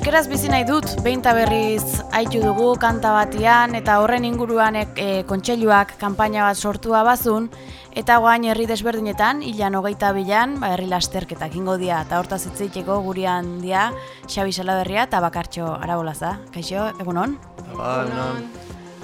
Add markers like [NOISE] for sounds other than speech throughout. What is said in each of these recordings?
Euskeraz bizi nahi dut, behin berriz haitu dugu kanta batian eta horren inguruan e, kontseiluak kanpaina bat sortua bazun eta guain herri desberdinetan, hilan hogeita bilan, ba, herri lasterketak ingo dia eta hortaz itzeiteko gurian dia Xabi Salaberria eta Bakartxo Arabolaza. Kaixo, egunon? Ba, egunon.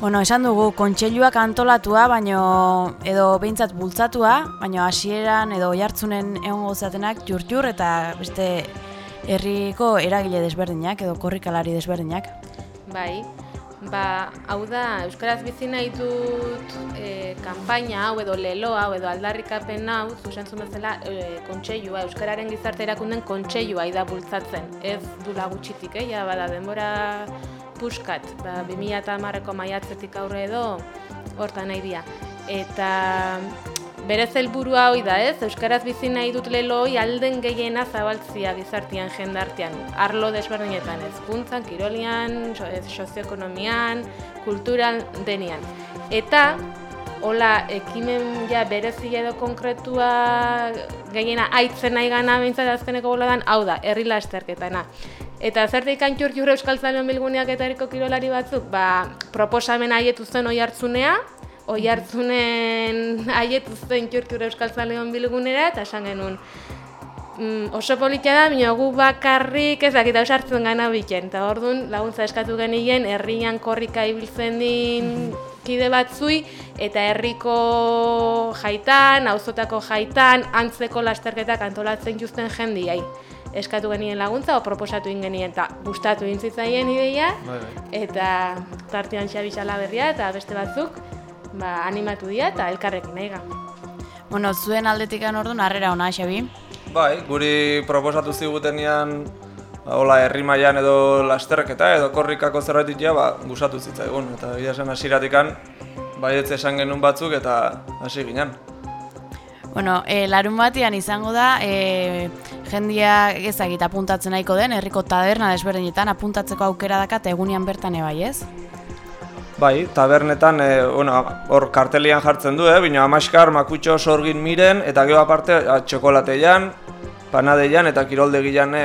Bueno, esan dugu, kontseiluak antolatua, baino edo behintzat bultzatua, baino hasieran edo jartzunen egon gozatenak jur-jur eta beste herriko eragile desberdinak edo korrikalari desberdinak. Bai, ba, hau da, Euskaraz bizi nahi dut e, kanpaina hau edo lelo hau edo aldarrikapen hau, zuzen bezala e, kontseilua, Euskararen gizarte erakunden kontseilua da bultzatzen. Ez du lagutxitik, eh? ja, bada, denbora puskat, ba, 2000 eta marreko maiatzetik aurre edo, hortan nahi dia. Eta Berez helburua hoi da, ez? Euskaraz bizi nahi dut leloi alden gehiena zabaltzia bizartian jendartean. Arlo desberdinetan, ezkuntzan, kirolian, sozioekonomian, kulturan denian. Eta, hola, ekimen ja berezi edo konkretua gehiena aitzen nahi gana bintzat azkeneko dan, hau da, herri lasterketana. Eta zerte ikan txur jure Euskal Zalion Bilguneak eta eriko kirolari batzuk, ba, proposamen haietu zen oi hartzunea, oi hartzunen aietu zen txurkiura Euskal Zaleon bilgunera, eta esan genuen, mm, oso politia da, bina gu bakarrik ez dakita osartzen gana biken. Eta hor laguntza eskatu genien, herrian korrika ibiltzen din kide batzui, eta herriko jaitan, auzotako jaitan, antzeko lasterketak antolatzen juzten jendiai. Eskatu genien laguntza, o proposatu genien, eta gustatu intzitzaien ideia, bai, bai. eta tartean xabixala berria, eta beste batzuk, ba, animatu dira eta elkarrekin nahi Bueno, zuen aldetik orduan harrera ona, Xabi? Bai, guri proposatu zigutenean hola herri mailan edo lasterketa edo korrikako zerbait ja, ba, gustatu zitzaigun eta ia esan hasiratikan baietze esan genuen batzuk eta hasi ginen. Bueno, e, larun batian izango da, e, jendia ezagit apuntatzen nahiko den, herriko taberna desberdinetan apuntatzeko aukera dakat egunian bertan ebai, ez? Bai, tabernetan, e, bueno, hor kartelian jartzen du, eh? bina amaskar, makutxo, sorgin miren, eta gero aparte, txokolateian, panadeian eta kiroldegian e,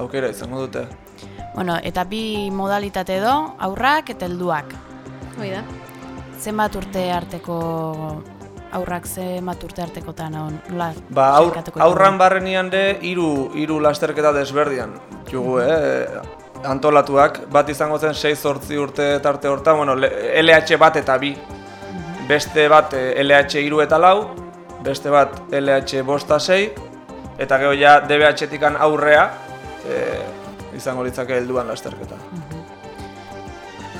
aukera izango dute. Bueno, eta bi modalitate edo, aurrak eta helduak. Hoi da. Zenbat urte arteko aurrak zenbat urte arteko eta nola ba, aur, aurran barrenian de hiru hiru lasterketa desberdian. Jugu, eh? Antolatuak, bat izango zen 6-8 urte tarte horta, bueno, LH bat eta bi. Beste bat LH iru eta lau, beste bat LH bosta 6, eta gero ja DBH-tikan aurrea e, izango litzake helduan lasterketa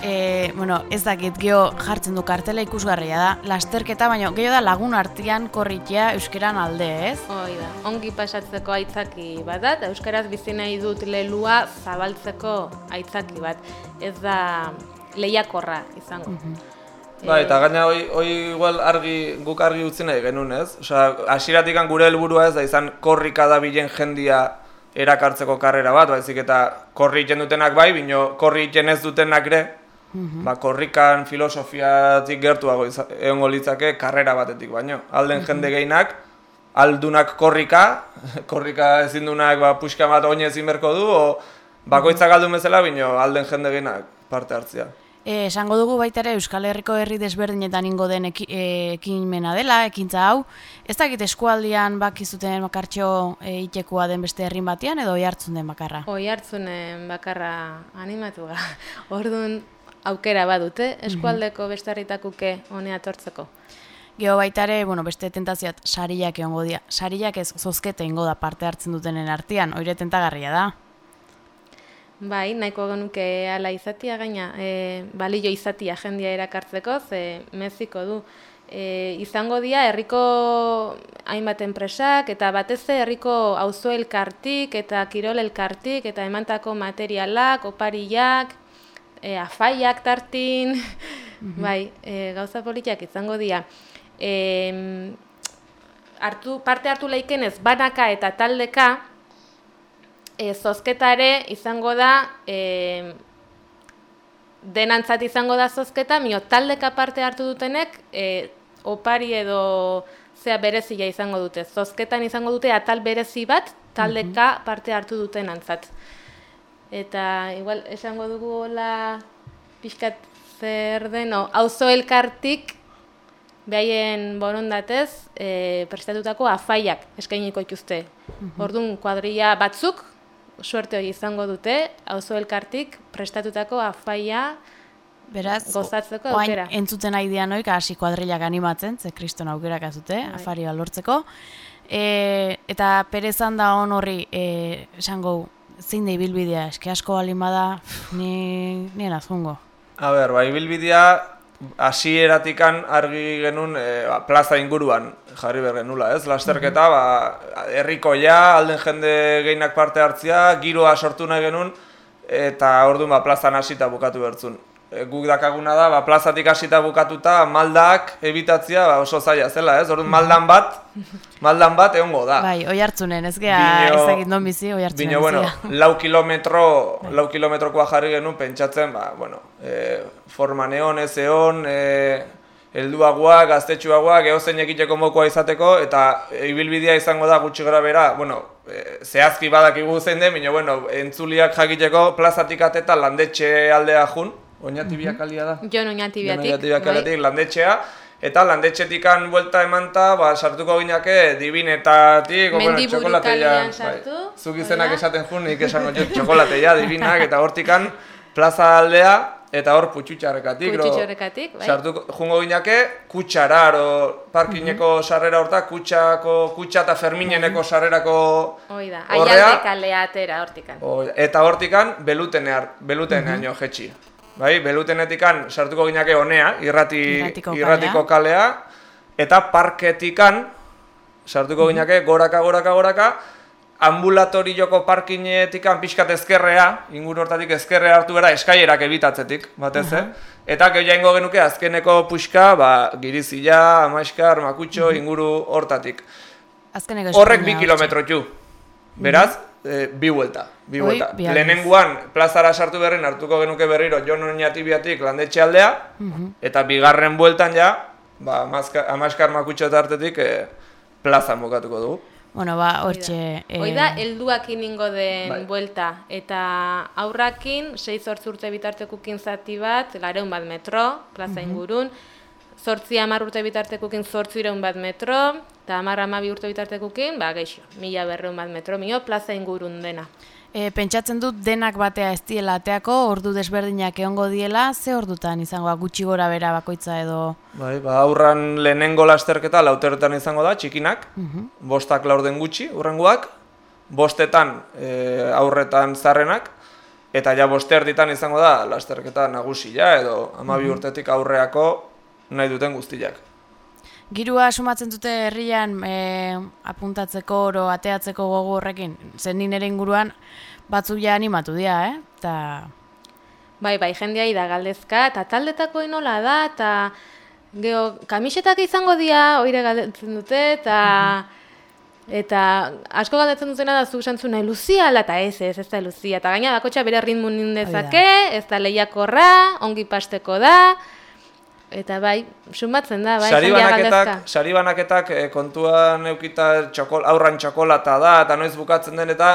e, bueno, ez dakit geho jartzen du kartela ikusgarria da, lasterketa, baina geho da lagun artean korritea euskeran alde, ez? Hoi da, ongi pasatzeko aitzaki bat da, euskaraz bizi nahi dut lelua zabaltzeko aitzaki bat, ez da lehiakorra izango. Mm Ba, eta gaina hoi, hoi igual argi, guk argi utzi nahi genuen, ez? Osa, asiratik gure helburua ez da izan korrika da bilen jendia erakartzeko karrera bat, baizik eta korri dutenak bai, bino korri ez dutenak ere, -hmm. ba, korrikan filosofiatik gertuago egongo litzake karrera batetik baino. Alden jende gehinak, aldunak korrika, [LAUGHS] korrika ezin dunak ba, puxka bat oinez inberko du, o bakoitza galdu bezala, bino alden jende gehinak parte hartzea. E, esango dugu baita ere Euskal Herriko herri desberdinetan ingo den eki, e, ekimena dela, ekintza hau. Ez dakit eskualdian bakizuten bakartxo e, itekua den beste herrin batean edo oi hartzun den bakarra? Oi bakarra animatu gara. [LAUGHS] Orduan, aukera badute eskualdeko mm bestarritakuke honea tortzeko. Geo baitare, bueno, beste tentazioat sariak egongo dira. Sariak ez zozkete ingo da parte hartzen dutenen artean, oire tentagarria da. Bai, nahiko genuke ala izatia gaina, e, balio izatia jendia erakartzeko, ze meziko du. E, izango dira herriko hainbat enpresak eta batez herriko auzo elkartik eta kirol elkartik eta emantako materialak, opariak, e, afaiak tartin, mhm. bai, e, gauza politiak izango dira. E, hartu, parte hartu ez banaka eta taldeka, e, zozketare izango da, e, denantzat izango da zozketa, mio taldeka parte hartu dutenek, e, opari edo zea berezia izango dute. Zozketan izango dute atal berezi bat, taldeka parte hartu duten antzat. Eta igual esango dugu hola pixkat zer den, auzo elkartik behaien borondatez e, prestatutako afaiak eskainiko ituzte. Orduan kuadrilla batzuk suerte hori izango dute, auzo elkartik prestatutako afaia Beraz, Gozatzeko oain aukera. entzuten nahi dian hori, hasi kuadrilak animatzen, ze kriston aukerak azute, Bai. afari bat lortzeko. E, eta perezan da hon horri, e, esango, zein da ibilbidea, eske asko balin bada, ni, nien azungo. A ber, ba, ibilbidea hasieratikan argi genuen e, ba, plaza inguruan jarri behar genula, ez? Lasterketa, ba, herrikoia, alden jende gehienak parte hartzia, giroa sortu nahi genuen, eta orduan ba, plazan hasita bukatu bertzun. E, guk dakaguna da, ba, plazatik hasita bukatuta maldak ebitatzia ba, oso zaila zela, ez? Orduan maldan bat, [LAUGHS] maldan bat egongo da. Bai, oi hartzunen, ez gea Bino- ezagit non bizi, oi hartzunen Bino, bueno, bizia. lau kilometro, [LAUGHS] lau kilometrokoa jarri genuen pentsatzen, ba, bueno, e, forma neon, ez eon, e, helduagoak, gaztetxuagoak, ehozein ekiteko mokoa izateko, eta ibilbidea izango da gutxi gara bera, bueno, e, zehazki badakigu zein den, bino, bueno, entzuliak jakiteko plazatik ateta landetxe aldea jun, oinatibiak alia da? Jon oinatibiatik. Oinatibiak bai. aldetik landetxea, eta landetxetikan buelta emanta, ba, sartuko gineke dibinetatik, o, bueno, txokolateia, sartu, Zuk izenak da. esaten jun, nik esango [LAUGHS] jo txokolateia, dibinak, eta hortikan plaza aldea, eta hor putxutxarrekatik. Putxutxarrekatik, bai. Sartuko, jungo gineke, kutxara, oro, parkineko sarrera horta, kutxako, kutxa eta fermineneko sarrerako da, horrea, aialde kalea atera hortikan. Hoi, eta hortikan belutenear, beluteneaino jetxi. Bai, belutenetikan sartuko ginake honea, irrati, Irratiko irratiko kalea, eta parketikan sartuko ginake goraka, goraka, goraka, ambulatorioko parkinetikan pixkat ezkerrea, inguru hortatik ezkerrea hartu bera eskailerak ebitatzetik, batez, eh? Eta gero jaingo genuke azkeneko puxka, ba, girizila, amaiskar, makutxo, inguru hortatik. Azkeneko Horrek bi kilometro ju. Beraz, eh, bi vuelta. Bi Oi, aldiz. Lehenengoan plazara sartu berrin hartuko genuke berriro Jon Oñatibiatik landetxe aldea, eta bigarren bueltan ja, ba, amazka- amaskar makutxo tartetik eh, plaza mokatuko dugu. Bueno, ba, hortxe... eh, Hoi da, helduakin ingo den Bai. buelta. Eta aurrakin, 6 urte bitartekukin zati bat, lareun bat metro, plaza ingurun. Zortzi amar urte bitartekukin zortzireun bat metro, eta amar amabi urte bitartekukin, ba, geixo, mila berreun bat metro, mio, plaza ingurun dena. E, pentsatzen dut denak batea ez diela ateako, ordu desberdinak egongo diela, ze ordutan izango gutxi gora bera bakoitza edo... Bai, ba, aurran lehenengo lasterketa lauterretan izango da, txikinak, bostak laurden gutxi, urrengoak, bostetan e, aurretan zarrenak, eta ja boste erditan izango da lasterketa nagusia edo amabi urtetik aurreako nahi duten guztiak. Girua sumatzen dute herrian e, apuntatzeko oro ateatzeko gogo horrekin, zen ni nire inguruan batzuk ja animatu dira, eh? Ta... Bai, bai, jendeai da galdezka, eta taldetako inola da, eta geho, kamisetak izango dira, oire galdetzen dute, eta eta asko galdetzen dutena da zu esan nahi Luzia, ala, eta ez, ez, ez da Luzia, eta gaina bakotxa bere ritmo nindezake, ez da lehiakorra, ongi pasteko da, eta bai, sumatzen da, bai, Sari banaketak, sari banaketak eh, kontuan eukita txokol, aurran txokolata da, eta noiz bukatzen den, eta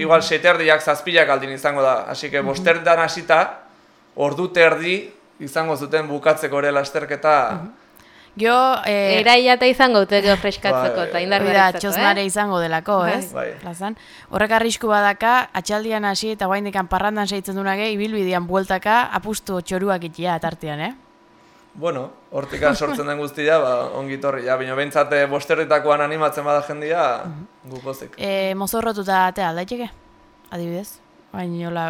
igual seterdiak zazpilak aldin izango da. Así que bosterdan hasita, ordu terdi izango zuten bukatzeko ere lasterketa. Jo, e, Eraia eta izango dute geho freskatzeko, Bai, eta indar hori da, berritzeko, txosnare eh? izango delako, Bai. ez? Bai. Plazan. Horrek arrisku badaka, atxaldian hasi eta guaindikan parrandan seitzen dunage, ibilbidean bueltaka, apustu txoruak itia tartean, eh? Bueno, hortikan sortzen den guztia, ba, ongi torri, ja, bino behintzate bosterritakoan animatzen bada jendia, gupozik. E, mozorrotuta atea aldaiteke, adibidez. Baina nola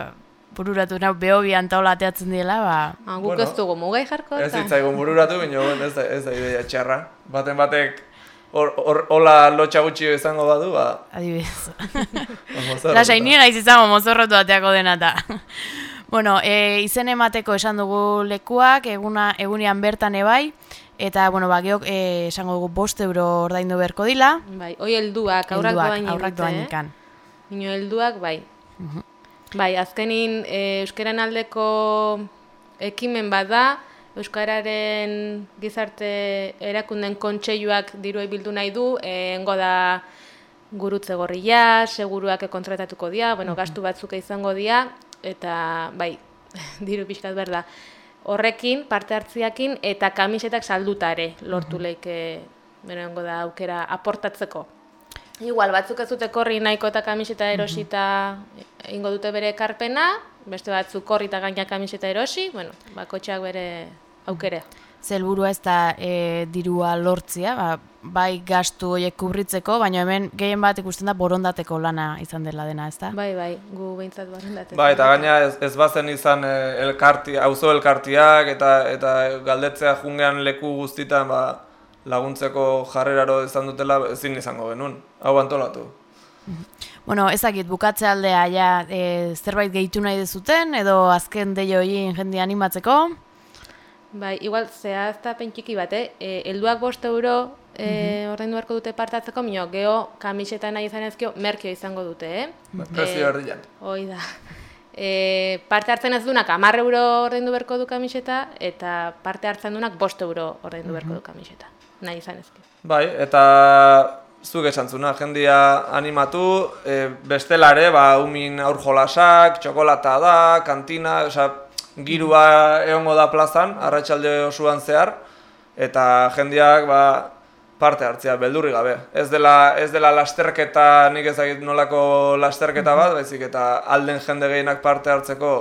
bururatu nau behobian taula ateatzen diela, ba... Ah, guk Bueno, ez dugu mugai jarko, Ez eta... zitzaigun bururatu, bino bueno, ez da, ez da ideia txarra. Baten batek hola lotxa gutxi izango badu, ba, Adibidez. [LAUGHS] Lasai nien aiz izango mozorrotu ateako denata. Bueno, e, izen emateko esan dugu lekuak, eguna, egunean bertan ebai, eta, bueno, ba, geok e, esango dugu bost euro ordaindu beharko dila. Bai, hoi helduak, aurrak doain aurrak doain ikan. Ino helduak, bai. Bai, azkenin e, Euskaran aldeko ekimen bada, Euskararen gizarte erakunden kontseiluak dirua bildu nahi du, e, engo da gurutze gorria, seguruak kontratatuko dira, bueno, gastu batzuk izango dira, eta bai, [LAUGHS] diru pixkat berda. Horrekin, parte hartziakin, eta kamisetak saldutare lortu leike, benengo da aukera aportatzeko. Igual, batzuk ez dute korri nahiko eta kamiseta erosita ingo dute bere ekarpena, beste batzuk korri eta gaina kamiseta erosi, bueno, bakotxeak bere aukere. Zelburua ez da e, dirua lortzia, ba, bai gastu horiek kubritzeko, baina hemen gehien bat ikusten da borondateko lana izan dela dena, ez da? Bai, bai, gu behintzat borondateko. Bai, eta gaina ez, ez bazen izan e, elkarti, auzo elkartiak eta eta galdetzea jungean leku guztitan ba, laguntzeko jarreraro izan dutela ezin izango genuen. Hau antolatu. [LAUGHS] Bueno, ezakit, bukatze aldea, ja, e, zerbait gehitu nahi dezuten, edo azken deio hien jende animatzeko? Bai, igual, zehazta pentsiki bat, eh? E, elduak bost euro e, mm ordaindu beharko dute partatzeko, mio, geho kamiseta nahi izan ezkio, merkio izango dute, eh? Ba, prezio erdian. Hoi da. [LAUGHS] E, parte hartzen ez dunak amar euro ordaindu beharko du kamiseta, eta parte hartzen dunak bost euro ordaindu beharko du kamiseta. Nahi izan ezkio. Bai, eta zuk esan zuna, jendia animatu, e, bestelare, ba, umin aur jolasak, txokolata da, kantina, oza, girua egongo da plazan, arratsalde osoan zehar, eta jendiak ba, parte hartzea, beldurri gabe. Ez dela, ez dela lasterketa, nik ezagit nolako lasterketa bat, baizik eta alden jende gehienak parte hartzeko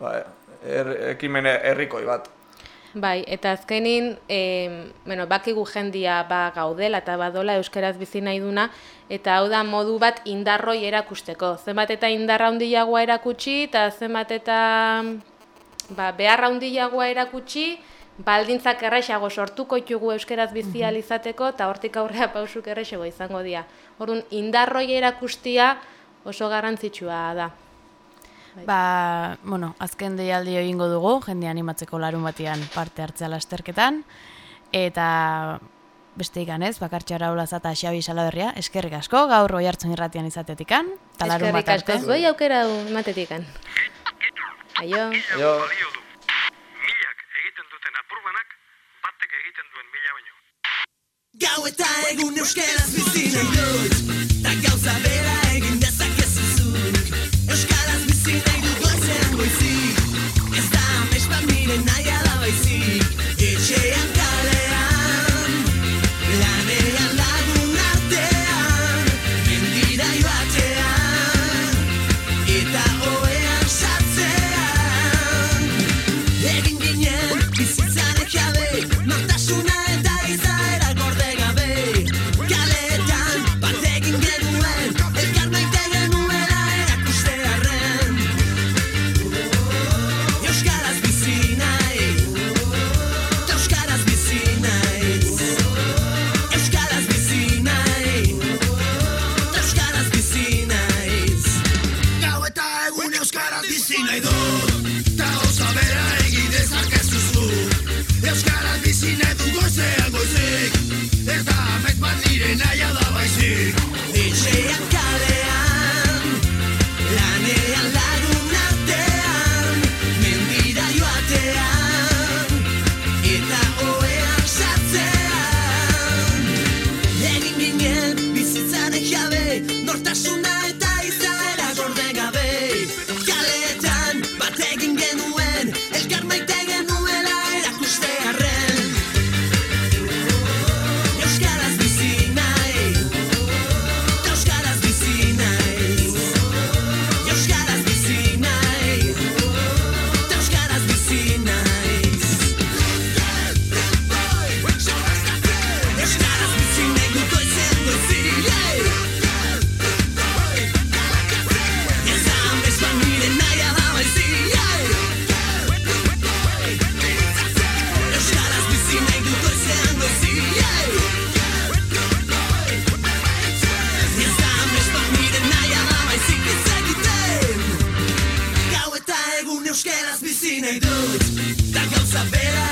ba, er, ekimen herrikoi bat. Bai, eta azkenin, e, bueno, bakigu jendia ba gaudela eta badola euskaraz bizi nahi duna, eta hau da modu bat indarroi erakusteko. Zenbat eta indarra handiagoa erakutsi, eta zenbat eta ba, beharra handiagoa erakutsi, baldintzak errexago sortuko ditugu euskeraz bizi mhm. izateko eta hortik aurrea pausuk errexago izango dira. Orduan indarroi erakustia oso garrantzitsua da. Bai. Ba, bueno, azken deialdi egingo dugu, jende animatzeko larun batian parte hartzea lasterketan, eta beste ikan ez, bakartxara ulazata Xabi Salaberria, eskerrik asko, gaur oi hartzen irratian izatetikan, eta larun bat arte. Eskerrik asko, zoi aukera du ematetikan. Aio. Aio. Milak egiten duten apurbanak, batek egiten duen mila baino. Gau eta egun euskeraz bizi nahi dut, ta gauza bera egin dezakezu zuk. Euskaraz bizi nahi dut goizean goizik, Euskaraz bizi nahi dut goizik Ez